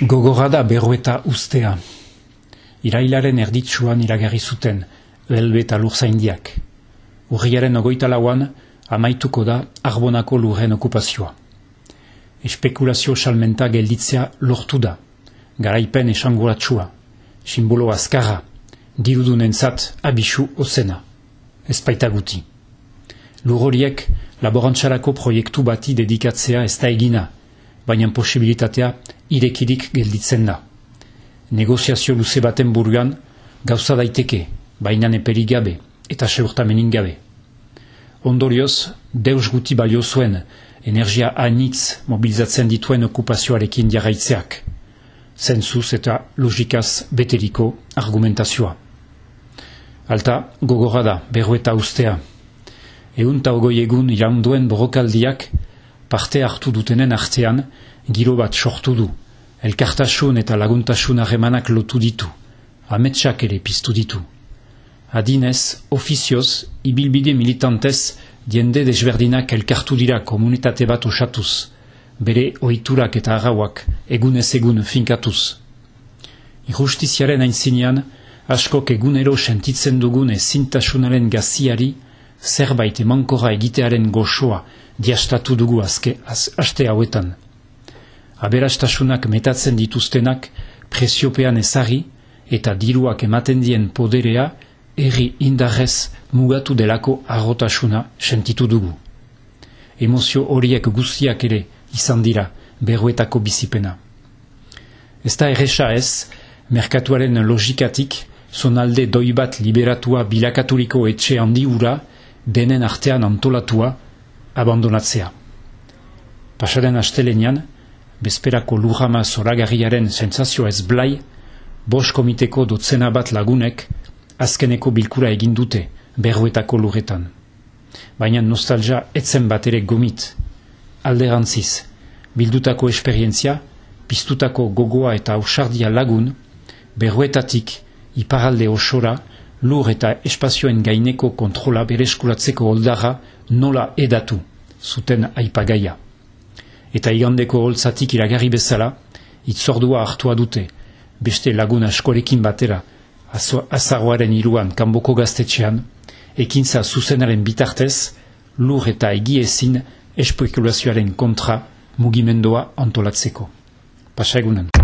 Gogorra da berrueta ustea. Irailaren erditsuan iragarri zuten, belbe eta lur zaindiak. Urriaren ogoita lauan, amaituko da arbonako lurren okupazioa. Espekulazio salmenta gelditzea lortu da. Garaipen esanguratsua. Simbolo azkarra. Dirudunen zat abisu ozena. Ez baita guti. Lur horiek laborantzarako proiektu bati dedikatzea ez da egina, baina posibilitatea irekirik gelditzen da. Negoziazio luze baten buruan gauza daiteke, baina neperi gabe eta seurtamenin gabe. Ondorioz, deus guti balio zuen energia anitz mobilizatzen dituen okupazioarekin jarraitzeak. Zentzuz eta logikaz beteriko argumentazioa. Alta, gogorra da, berro eta ustea. Egun ta ogoi egun iraunduen borokaldiak parte hartu dutenen artean giro bat sortu du. Elkartasun eta laguntasun harremanak lotu ditu. Ametsak ere piztu ditu. Adinez, ofizioz, ibilbide militantez, diende desberdinak elkartu dira komunitate bat osatuz, bere ohiturak eta arrauak egunez egun finkatuz. Ijustiziaren aintzinean, askok egunero sentitzen dugun ezintasunaren gaziari, zerbait emankora egitearen goxoa diastatu dugu azke, az, aste hauetan. Aberastasunak metatzen dituztenak presiopean ezari eta diruak ematen dien poderea erri indarrez mugatu delako arrotasuna sentitu dugu. Emozio horiek guztiak ere izan dira berruetako bizipena. Ez da erresa ez, merkatuaren logikatik zonalde doi bat liberatua bilakaturiko etxe handi ura denen artean antolatua abandonatzea. Pasaren astelenean, bezperako lujama zoragarriaren sensazioa ez blai, bos komiteko dotzena bat lagunek azkeneko bilkura egin dute berruetako lurretan. Baina nostalgia etzen bat ere gomit. Alderantziz, bildutako esperientzia, piztutako gogoa eta ausardia lagun, berruetatik iparalde osora, lur eta espazioen gaineko kontrola bereskuratzeko oldarra nola edatu zuten aipagaia. Eta igandeko holtzatik iragarri bezala, itzordua hartua dute, beste lagun askorekin batera, azaroaren iruan kanboko gaztetxean, ekintza zuzenaren bitartez, lur eta egiezin espekulazioaren kontra mugimendoa antolatzeko. Pasa egunen.